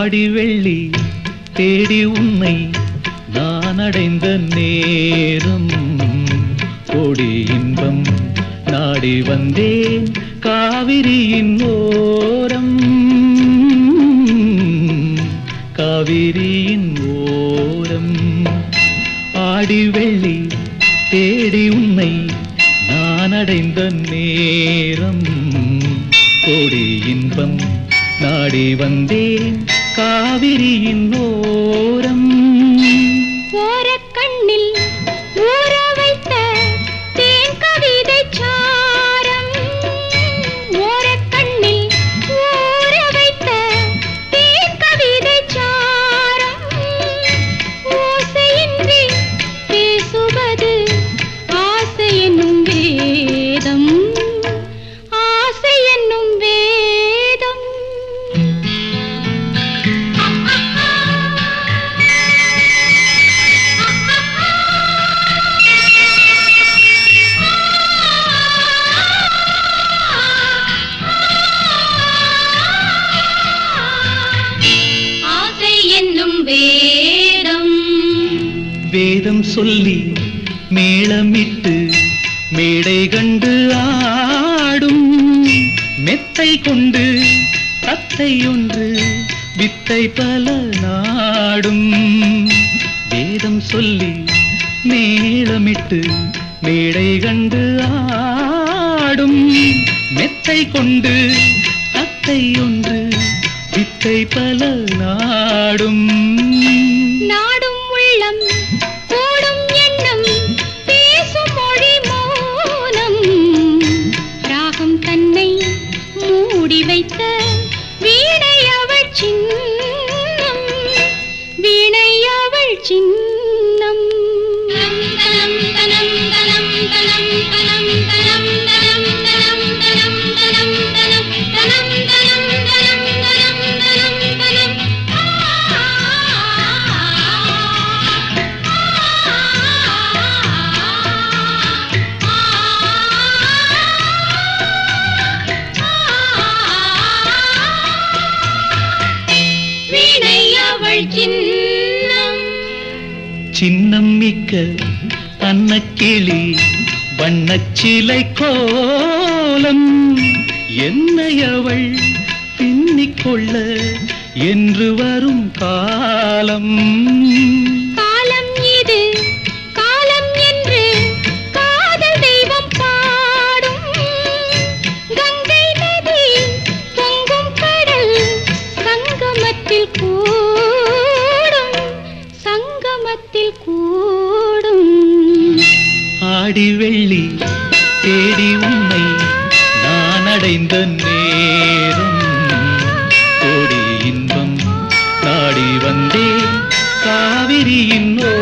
ஆடி வெள்ளி தேடி உன்னை நான் அடைந்த நேரம். கோடி இன்பம் நாடி வந்தேன் காவிரியின் ஓரம். காவிரியின் ஓரம். ஆடி வெள்ளி தேடி உன்னை நான் அடைந்த நேரம். கோடி இன்பம் நாடி வந்தேன் காவிரியின் ஓ வேதம் சொல்லி மேளமிட்டு மேடை கண்டு ஆடும். மெத்தை கொண்டு தத்தை ஒன்று வித்தை பல நாடும். வேதம் சொல்லி மேளமிட்டு மேடை கண்டு ஆடும். மெத்தை கொண்டு தத்தை ஒன்று வித்தை பல நாடும். மூடி வைத்த வீணை அவள் சின்னம். வீணை அவள் சின்னம். சின்னம் மிக்க அன்னக்கிளி வண்ணச்சிலை கோலம். என்னை அவள் பின்னிக்கொள்ள என்று வரும் காலம். ஆடி வெள்ளி தேடி உன்னை நான் அடைந்த நேரம். கோடி இன்பம் நாடி வந்தே காவிரியின் ஓ